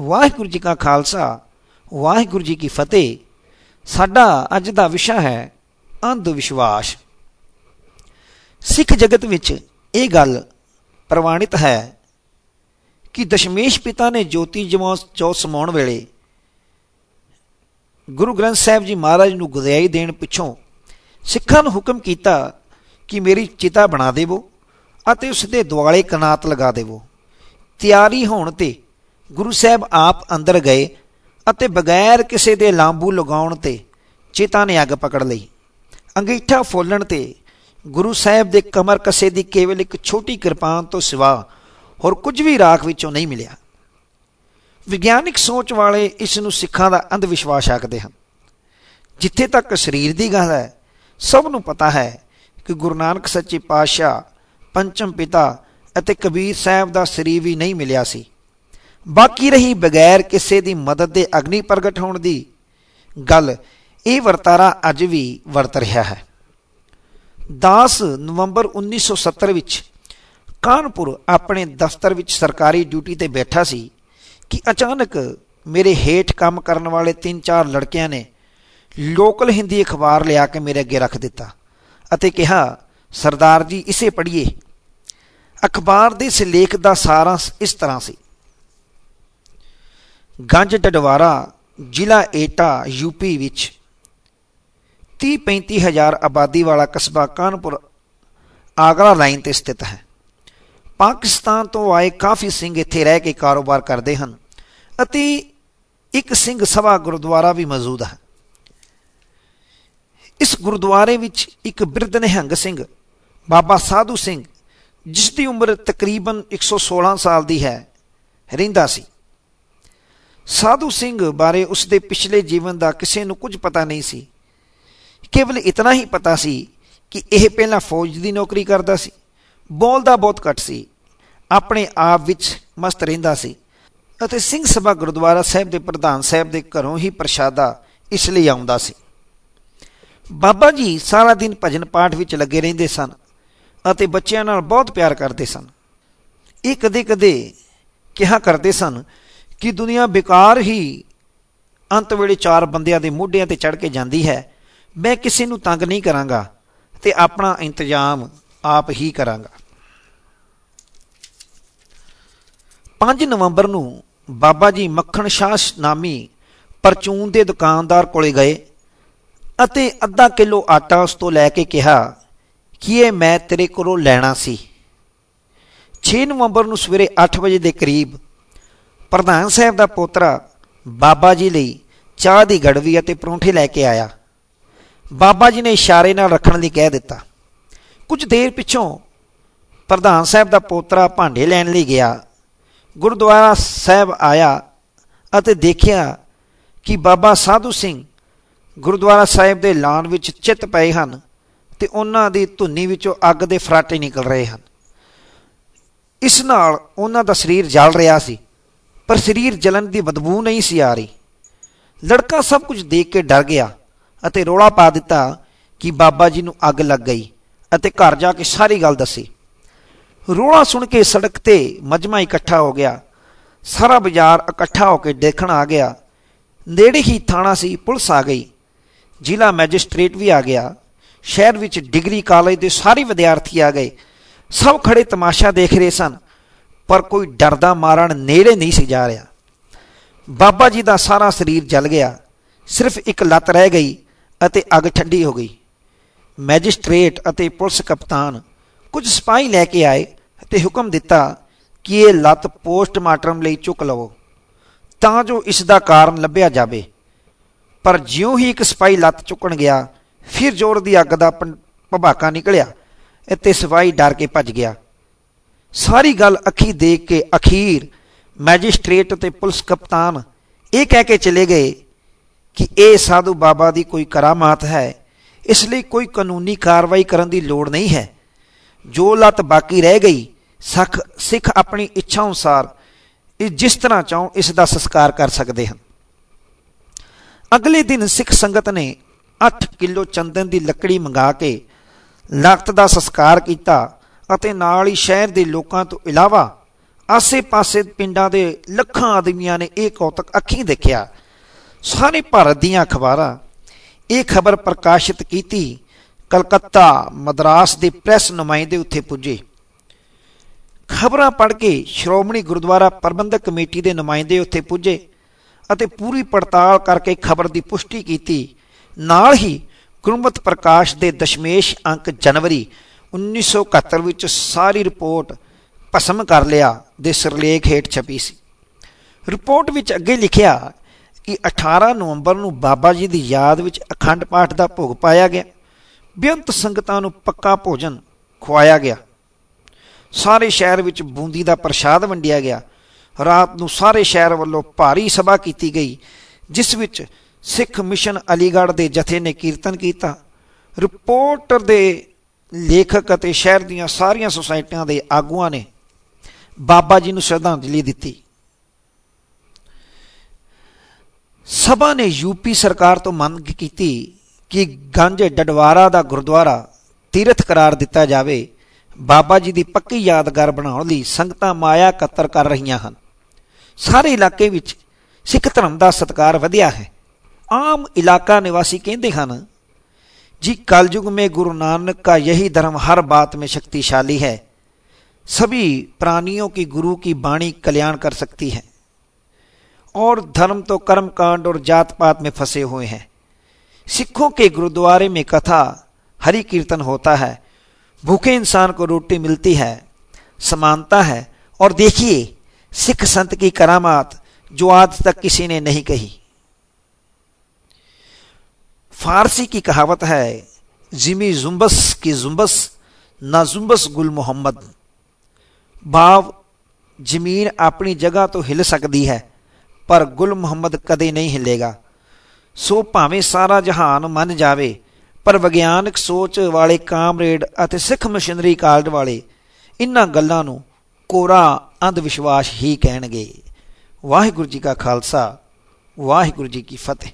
ਵਾਹਿਗੁਰੂ ਜੀ ਕਾ ਖਾਲਸਾ, ਵਾਹਿਗੁਰੂ ਜੀ ਕੀ ਫਤਿਹ। ਸਾਡਾ ਅੱਜ ਦਾ ਵਿਸ਼ਾ ਹੈ ਅੰਧ ਵਿਸ਼ਵਾਸ। ਸਿੱਖ ਜਗਤ ਵਿੱਚ ਇਹ ਗੱਲ ਪ੍ਰਵਾਨਿਤ ਹੈ ਕਿ ਦਸ਼ਮੇਸ਼ ਪਿਤਾ ਨੇ ਜੋਤੀ ਜਮਾਂ ਚੌ ਸਮਾਉਣ ਵੇਲੇ ਗੁਰੂ ਗ੍ਰੰਥ ਸਾਹਿਬ ਜੀ ਮਹਾਰਾਜ ਨੂੰ ਗੁਦਿਆਈ ਦੇਣ ਪਿੱਛੋਂ ਸਿੱਖਾਂ ਨੂੰ ਹੁਕਮ ਕੀਤਾ ਕਿ ਮੇਰੀ ਚਿਤਾ ਬਣਾ ਦੇਵੋ ਅਤੇ ਉਸ ਦੇ ਦੁਆਲੇ ਕਨਾਤ ਲਗਾ ਦੇਵੋ। ਤਿਆਰੀ ਹੋਣ ਤੇ ਗੁਰੂ ਸਾਹਿਬ ਆਪ ਅੰਦਰ ਗਏ ਅਤੇ ਬਗੈਰ ਕਿਸੇ ਦੇ ਲਾਂਬੂ ਲਗਾਉਣ ਤੇ ਚੇਤਾ ਨੇ ਅੱਗ ਪਕੜ ਲਈ। ਅੰਗੀਠਾ ਫੋਲਣ ਤੇ ਗੁਰੂ ਸਾਹਿਬ ਦੇ ਕਮਰ ਕਸੇ ਦੀ ਕੇਵਲ ਇੱਕ ਛੋਟੀ ਕਿਰਪਾਨ ਤੋਂ ਸਿਵਾ ਹੋਰ ਕੁਝ ਵੀ ਰਾਖ ਵਿੱਚੋਂ ਨਹੀਂ ਮਿਲਿਆ। ਵਿਗਿਆਨਿਕ ਸੋਚ ਵਾਲੇ ਇਸ ਨੂੰ ਸਿੱਖਾਂ ਦਾ ਅੰਧ ਵਿਸ਼ਵਾਸ ਆਖਦੇ ਹਨ। ਜਿੱਥੇ ਤੱਕ ਸਰੀਰ ਦੀ ਗੱਲ ਹੈ, ਸਭ ਨੂੰ ਪਤਾ ਹੈ ਕਿ ਗੁਰੂ ਨਾਨਕ ਸੱਚੇ ਪਾਤਸ਼ਾਹ, ਪੰਚਮ ਪਿਤਾ ਅਤੇ ਕਬੀਰ ਸਾਹਿਬ ਦਾ ਸਰੀਰ ਵੀ ਨਹੀਂ ਮਿਲਿਆ ਸੀ। ਬਾਕੀ ਰਹੀ ਬਗੈਰ ਕਿਸੇ ਦੀ ਮਦਦ ਦੇ ਅਗਨੀ ਪ੍ਰਗਟ ਹੋਣ ਦੀ। ਗੱਲ, ਇਹ ਵਰਤਾਰਾ ਅੱਜ ਵੀ ਵਰਤ ਰਿਹਾ ਹੈ। 10 ਨਵੰਬਰ 1970 ਵਿੱਚ ਕਾਨਪੁਰ ਆਪਣੇ ਦਫ਼ਤਰ ਵਿੱਚ ਸਰਕਾਰੀ ਡਿਊਟੀ ਤੇ ਬੈਠਾ ਸੀ ਕਿ ਅਚਾਨਕ ਮੇਰੇ ਹੇਠ ਕੰਮ ਕਰਨ ਵਾਲੇ ਤਿੰਨ ਚਾਰ ਲੜਕਿਆਂ ਨੇ ਲੋਕਲ ਹਿੰਦੀ ਅਖਬਾਰ ਲਿਆ ਕੇ ਮੇਰੇ ਅੱਗੇ ਰੱਖ ਦਿੱਤਾ ਅਤੇ ਕਿਹਾ, ਸਰਦਾਰ ਜੀ, ਇਸੇ ਪੜ੍ਹੀਏ। ਅਖਬਾਰ ਦੇ ਇਸ ਲੇਖ ਦਾ ਸਾਰਾਂਸ਼ ਇਸ ਤਰ੍ਹਾਂ ਸੀ। ਗੰਜ ਡਡਵਾਰਾ, ਜ਼ਿਲ੍ਹਾ ਏਟਾ ਯੂਪੀ ਵਿੱਚ 30-35 ਹਜ਼ਾਰ ਆਬਾਦੀ ਵਾਲਾ ਕਸਬਾ ਕਾਨਪੁਰ, ਆਗਰਾ ਲਾਈਨ ਤੇ ਸਥਿਤ ਹੈ। ਪਾਕਿਸਤਾਨ ਤੋਂ ਆਏ ਕਾਫੀ ਸਿੰਘ ਇੱਥੇ ਰਹਿ ਕੇ ਕਾਰੋਬਾਰ ਕਰਦੇ ਹਨ ਅਤੇ ਇੱਕ ਸਿੰਘ ਸਭਾ ਗੁਰਦੁਆਰਾ ਵੀ ਮੌਜੂਦ ਹੈ। ਇਸ ਗੁਰਦੁਆਰੇ ਵਿੱਚ ਇੱਕ ਬਿਰਧ ਨਿਹੰਗ ਸਿੰਘ, ਬਾਬਾ ਸਾਧੂ ਸਿੰਘ ਜਿਸ ਦੀ ਉਮਰ ਤਕਰੀਬਨ 116 ਸਾਲ ਦੀ ਹੈ, ਰਹਿੰਦਾ ਸੀ। ਸਾਧੂ ਸਿੰਘ ਬਾਰੇ ਉਸ ਦੇ ਪਿਛਲੇ ਜੀਵਨ ਦਾ ਕਿਸੇ ਨੂੰ ਕੁਝ ਪਤਾ ਨਹੀਂ ਸੀ। ਕੇਵਲ ਇਤਨਾ ਹੀ ਪਤਾ ਸੀ ਕਿ ਇਹ ਪਹਿਲਾਂ ਫੌਜ ਦੀ ਨੌਕਰੀ ਕਰਦਾ ਸੀ। ਬੋਲਦਾ ਬਹੁਤ ਘੱਟ ਸੀ। ਆਪਣੇ ਆਪ ਵਿੱਚ ਮਸਤ ਰਹਿੰਦਾ ਸੀ। ਅਤੇ ਸਿੰਘ ਸਭਾ ਗੁਰਦੁਆਰਾ ਸਾਹਿਬ ਦੇ ਪ੍ਰਧਾਨ ਸਾਹਿਬ ਦੇ ਘਰੋਂ ਹੀ ਪ੍ਰਸ਼ਾਦਾ ਇਸ ਲਈ ਆਉਂਦਾ ਸੀ। ਬਾਬਾ ਜੀ ਸਾਰਾ ਦਿਨ ਭਜਨ ਪਾਠ ਵਿੱਚ ਲੱਗੇ ਰਹਿੰਦੇ ਸਨ ਅਤੇ ਬੱਚਿਆਂ ਨਾਲ ਬਹੁਤ ਪਿਆਰ ਕਰਦੇ ਸਨ। ਇਹ ਕਦੇ-ਕਦੇ ਕਿਹਾ ਕਰਦੇ ਸਨ ਕਿ ਦੁਨੀਆ ਬੇਕਾਰ ਹੀ ਅੰਤ ਵੇਲੇ ਚਾਰ ਬੰਦਿਆਂ ਦੇ ਮੋਢਿਆਂ ਤੇ ਚੜ ਕੇ ਜਾਂਦੀ ਹੈ। ਮੈਂ ਕਿਸੇ ਨੂੰ ਤੰਗ ਨਹੀਂ ਕਰਾਂਗਾ ਤੇ ਆਪਣਾ ਇੰਤਜ਼ਾਮ ਆਪ ਹੀ ਕਰਾਂਗਾ। 5 ਨਵੰਬਰ ਨੂੰ ਬਾਬਾ ਜੀ ਮੱਖਣ ਸ਼ਾਹ ਨਾਮੀ ਪਰਚੂਨ ਦੇ ਦੁਕਾਨਦਾਰ ਕੋਲੇ ਗਏ ਅਤੇ ਅੱਧਾ ਕਿਲੋ ਆਟਾ ਉਸ ਤੋਂ ਲੈ ਕੇ ਕਿਹਾ ਕਿ ਇਹ ਮੈਂ ਤੇਰੇ ਕੋਲੋਂ ਲੈਣਾ ਸੀ। 6 ਨਵੰਬਰ ਨੂੰ ਸਵੇਰੇ 8 ਵਜੇ ਦੇ ਕਰੀਬ ਪ੍ਰਧਾਨ ਸਾਹਿਬ ਦਾ ਪੋਤਰਾ ਬਾਬਾ ਜੀ ਲਈ ਚਾਹ ਦੀ ਗੜਵੀ ਅਤੇ ਪਰੌਂਠੇ ਲੈ ਕੇ ਆਇਆ। ਬਾਬਾ ਜੀ ਨੇ ਇਸ਼ਾਰੇ ਨਾਲ ਰੱਖਣ ਲਈ ਕਹਿ ਦਿੱਤਾ। ਕੁਝ ਦੇਰ ਪਿੱਛੋਂ ਪ੍ਰਧਾਨ ਸਾਹਿਬ ਦਾ ਪੋਤਰਾ ਭਾਂਡੇ ਲੈਣ ਲਈ ਗਿਆ। ਗੁਰਦੁਆਰਾ ਸਾਹਿਬ ਆਇਆ ਅਤੇ ਦੇਖਿਆ ਕਿ ਬਾਬਾ ਸਾਧੂ ਸਿੰਘ ਗੁਰਦੁਆਰਾ ਸਾਹਿਬ ਦੇ ਲਾਨ ਵਿੱਚ ਚਿੱਤ ਪਏ ਹਨ ਤੇ ਉਹਨਾਂ ਦੀ ਧੁੰਨੀ ਵਿੱਚੋਂ ਅੱਗ ਦੇ ਫਰਾਟੇ ਨਿਕਲ ਰਹੇ ਹਨ। ਇਸ ਨਾਲ ਉਹਨਾਂ ਦਾ ਸਰੀਰ ਜਲ ਰਿਹਾ ਸੀ। ਪਰ ਸਰੀਰ ਜਲਣ ਦੀ ਬਦਬੂ ਨਹੀਂ ਸੀ ਆ ਰਹੀ। ਲੜਕਾ ਸਭ ਕੁਝ ਦੇਖ ਕੇ ਡਰ ਗਿਆ ਅਤੇ ਰੋਲਾ ਪਾ ਦਿੱਤਾ ਕਿ ਬਾਬਾ ਜੀ ਨੂੰ ਅੱਗ ਲੱਗ ਗਈ ਅਤੇ ਘਰ ਜਾ ਕੇ ਸਾਰੀ ਗੱਲ ਦੱਸੀ। ਰੋਲਾ ਸੁਣ ਕੇ ਸੜਕ ਤੇ ਮਜਮਾ ਇਕੱਠਾ ਹੋ ਗਿਆ। ਸਾਰਾ ਬਾਜ਼ਾਰ ਇਕੱਠਾ ਹੋ ਕੇ ਦੇਖਣ ਆ ਗਿਆ। ਨੇੜੇ ਹੀ ਥਾਣਾ ਸੀ, ਪੁਲਿਸ ਆ ਗਈ। ਜ਼ਿਲ੍ਹਾ ਮੈਜਿਸਟ੍ਰੇਟ ਵੀ ਆ ਗਿਆ। ਸ਼ਹਿਰ ਵਿੱਚ ਡਿਗਰੀ ਕਾਲਜ ਦੇ ਸਾਰੇ ਵਿਦਿਆਰਥੀ ਆ ਗਏ। ਸਭ ਖੜੇ ਤਮਾਸ਼ਾ ਦੇਖ ਰਹੇ ਸਨ। ਪਰ ਕੋਈ ਡਰਦਾ ਮਾਰਨ ਨੇੜੇ ਨਹੀਂ ਸੀ ਜਾ ਰਿਹਾ। ਬਾਬਾ ਜੀ ਦਾ ਸਾਰਾ ਸਰੀਰ ਜਲ ਗਿਆ। ਸਿਰਫ ਇੱਕ ਲੱਤ ਰਹਿ ਗਈ ਅਤੇ ਅੱਗ ਠੰਡੀ ਹੋ ਗਈ। ਮੈਜਿਸਟ੍ਰੇਟ ਅਤੇ ਪੁਲਿਸ ਕਪਤਾਨ ਕੁਝ ਸਿਪਾਹੀ ਲੈ ਕੇ ਆਏ ਤੇ ਹੁਕਮ ਦਿੱਤਾ ਕਿ ਇਹ ਲੱਤ ਪੋਸਟਮਾਰਟਮ ਲਈ ਚੁੱਕ ਲਵੋ, ਤਾਂ ਜੋ ਇਸ ਦਾ ਕਾਰਨ ਲੱਭਿਆ ਜਾਵੇ। ਪਰ ਜਿਉਂ ਹੀ ਇੱਕ ਸਿਪਾਹੀ ਲੱਤ ਚੁੱਕਣ ਗਿਆ, ਫਿਰ ਜ਼ੋਰ ਦੀ ਅੱਗ ਦਾ ਭਬਾਕਾ ਨਿਕਲਿਆ ਅਤੇ ਸਿਪਾਹੀ ਡਰ ਕੇ ਭੱਜ ਗਿਆ। ਸਾਰੀ ਗੱਲ ਅੱਖੀ ਦੇਖ ਕੇ ਅਖੀਰ ਮੈਜਿਸਟ੍ਰੇਟ ਅਤੇ ਪੁਲਿਸ ਕਪਤਾਨ ਇਹ ਕਹਿ ਕੇ ਚਲੇ ਗਏ ਕਿ ਇਹ ਸਾਧੂ ਬਾਬਾ ਦੀ ਕੋਈ ਕਰਾਮਾਤ ਹੈ, ਇਸ ਲਈ ਕੋਈ ਕਾਨੂੰਨੀ ਕਾਰਵਾਈ ਕਰਨ ਦੀ ਲੋੜ ਨਹੀਂ ਹੈ। ਜੋ ਲੱਤ ਬਾਕੀ ਰਹਿ ਗਈ, ਸਖ ਸਿੱਖ ਆਪਣੀ ਇੱਛਾ ਅਨੁਸਾਰ ਇਹ ਜਿਸ ਤਰ੍ਹਾਂ ਚਾਹੋ ਇਸ ਦਾ ਸੰਸਕਾਰ ਕਰ ਸਕਦੇ ਹਨ। ਅਗਲੇ ਦਿਨ ਸਿੱਖ ਸੰਗਤ ਨੇ 8 ਕਿਲੋ ਚੰਦਨ ਦੀ ਲੱਕੜੀ ਮੰਗਾ ਕੇ ਲਖਤ ਦਾ ਸੰਸਕਾਰ ਕੀਤਾ। ਅਤੇ ਨਾਲ ਹੀ ਸ਼ਹਿਰ ਦੇ ਲੋਕਾਂ ਤੋਂ ਇਲਾਵਾ ਆਸੇ-ਪਾਸੇ ਪਿੰਡਾਂ ਦੇ ਲੱਖਾਂ ਆਦਮੀਆਂ ਨੇ ਇਹ ਕੌਤਕ ਅੱਖੀਂ ਦੇਖਿਆ। ਸਾਰੇ ਭਾਰਤ ਦੀਆਂ ਅਖਬਾਰਾਂ ਇਹ ਖਬਰ ਪ੍ਰਕਾਸ਼ਿਤ ਕੀਤੀ ਕਲਕੱਤਾ ਮਦਰਾਸ ਦੇ ਪ੍ਰੈਸ ਨੁਮਾਇੰਦੇ ਉੱਥੇ ਪੁੱਜੇ। ਖਬਰਾਂ ਪੜ੍ਹ ਕੇ ਸ਼੍ਰੋਮਣੀ ਗੁਰਦੁਆਰਾ ਪ੍ਰਬੰਧਕ ਕਮੇਟੀ ਦੇ ਨੁਮਾਇੰਦੇ ਉੱਥੇ ਪੁੱਜੇ ਅਤੇ ਪੂਰੀ ਪੜਤਾਲ ਕਰਕੇ ਖਬਰ ਦੀ ਪੁਸ਼ਟੀ ਕੀਤੀ। ਨਾਲ ਹੀ ਗੁਰਮਤ ਪ੍ਰਕਾਸ਼ ਦੇ ਦਸ਼ਮੇਸ਼ ਅੰਕ ਜਨਵਰੀ 1971 ਵਿੱਚ ਸਾਰੀ ਰਿਪੋਰਟ ਭਸਮ ਕਰ ਲਿਆ, ਦੇ ਸਿਰਲੇਖ ਹੇਠ ਛਪੀ ਸੀ। ਰਿਪੋਰਟ ਵਿੱਚ ਅੱਗੇ ਲਿਖਿਆ ਕਿ 18 ਨਵੰਬਰ ਨੂੰ ਬਾਬਾ ਜੀ ਦੀ ਯਾਦ ਵਿੱਚ ਅਖੰਡ ਪਾਠ ਦਾ ਭੋਗ ਪਾਇਆ ਗਿਆ। ਬੇਅੰਤ ਸੰਗਤਾਂ ਨੂੰ ਪੱਕਾ ਭੋਜਨ ਖਵਾਇਆ ਗਿਆ। ਸਾਰੇ ਸ਼ਹਿਰ ਵਿੱਚ ਬੂੰਦੀ ਦਾ ਪ੍ਰਸ਼ਾਦ ਵੰਡਿਆ ਗਿਆ। ਰਾਤ ਨੂੰ ਸਾਰੇ ਸ਼ਹਿਰ ਵੱਲੋਂ ਭਾਰੀ ਸਭਾ ਕੀਤੀ ਗਈ, ਜਿਸ ਵਿੱਚ ਸਿੱਖ ਮਿਸ਼ਨ ਅਲੀਗੜ੍ਹ ਦੇ ਜਥੇ ਨੇ ਕੀਰਤਨ ਕੀਤਾ। ਰਿਪੋਰਟਰ ਦੇ ਲੇਖਕ ਅਤੇ ਸ਼ਹਿਰ ਦੀਆਂ ਸਾਰੀਆਂ ਸੁਸਾਇਟੀਆਂ ਦੇ ਆਗੂਆਂ ਨੇ ਬਾਬਾ ਜੀ ਨੂੰ ਸ਼ਰਧਾਂਜਲੀ ਦਿੱਤੀ। ਸਭਾ ਨੇ ਯੂਪੀ ਸਰਕਾਰ ਤੋਂ ਮੰਗ ਕੀਤੀ ਕਿ ਗੰਜ ਡਡਵਾਰਾ ਦਾ ਗੁਰਦੁਆਰਾ ਤੀਰਥ ਕਰਾਰ ਦਿੱਤਾ ਜਾਵੇ। ਬਾਬਾ ਜੀ ਦੀ ਪੱਕੀ ਯਾਦਗਾਰ ਬਣਾਉਣ ਲਈ ਸੰਗਤਾਂ ਮਾਇਆ ਕਤਰ ਕਰ ਰਹੀਆਂ ਹਨ। ਸਾਰੇ ਇਲਾਕੇ ਵਿੱਚ ਸਿੱਖ ਧਰਮ ਦਾ ਸਤਕਾਰ ਵਧਿਆ ਹੈ। ਆਮ ਇਲਾਕਾ ਨਿਵਾਸੀ ਕਹਿੰਦੇ ਹਨ जी, कालयुग में गुरु नानक का यही धर्म हर बात में शक्तिशाली है। सभी प्राणियों की गुरु की बाणी कल्याण कर सकती है। और धर्म तो कर्म कांड और जात पात में फंसे हुए हैं। सिखों के गुरुद्वारे में कथा हरि कीर्तन होता है। भूखे इंसान को रोटी मिलती है, समानता है। और देखिए, सिख संत की करामात जो आज तक किसी ने नहीं कही। फारसी की कहावत है जिमी जुम्बस की जुम्बस ना जुम्बस गुल ਮੁਹੰਮਦ ਭਾਵ ਜ਼ਮੀਨ ਆਪਣੀ ਜਗ੍ਹਾ ਤੋਂ ਹਿੱਲ ਸਕਦੀ ਹੈ ਪਰ ਗੁਲ ਮੁਹੰਮਦ ਕਦੇ ਨਹੀਂ ਹਿੱਲੇਗਾ ਸੋ ਭਾਵੇਂ ਸਾਰਾ ਜਹਾਨ ਮੰਨ ਜਾਵੇ ਪਰ ਵਿਗਿਆਨਕ ਸੋਚ ਵਾਲੇ ਕਾਮਰੇਡ ਅਤੇ ਸਿੱਖ ਮਸ਼ੀਨਰੀ ਕਾਲਜ ਵਾਲੇ ਇਨ੍ਹਾਂ ਗੱਲਾਂ ਨੂੰ ਕੋਰਾ ਅੰਧ ਵਿਸ਼ਵਾਸ ਹੀ ਕਹਿਣਗੇ ਵਾਹਿਗੁਰੂ ਜੀ ਕਾ ਖਾਲਸਾ ਵਾਹਿਗੁਰੂ ਜੀ ਕੀ ਫਤਿਹ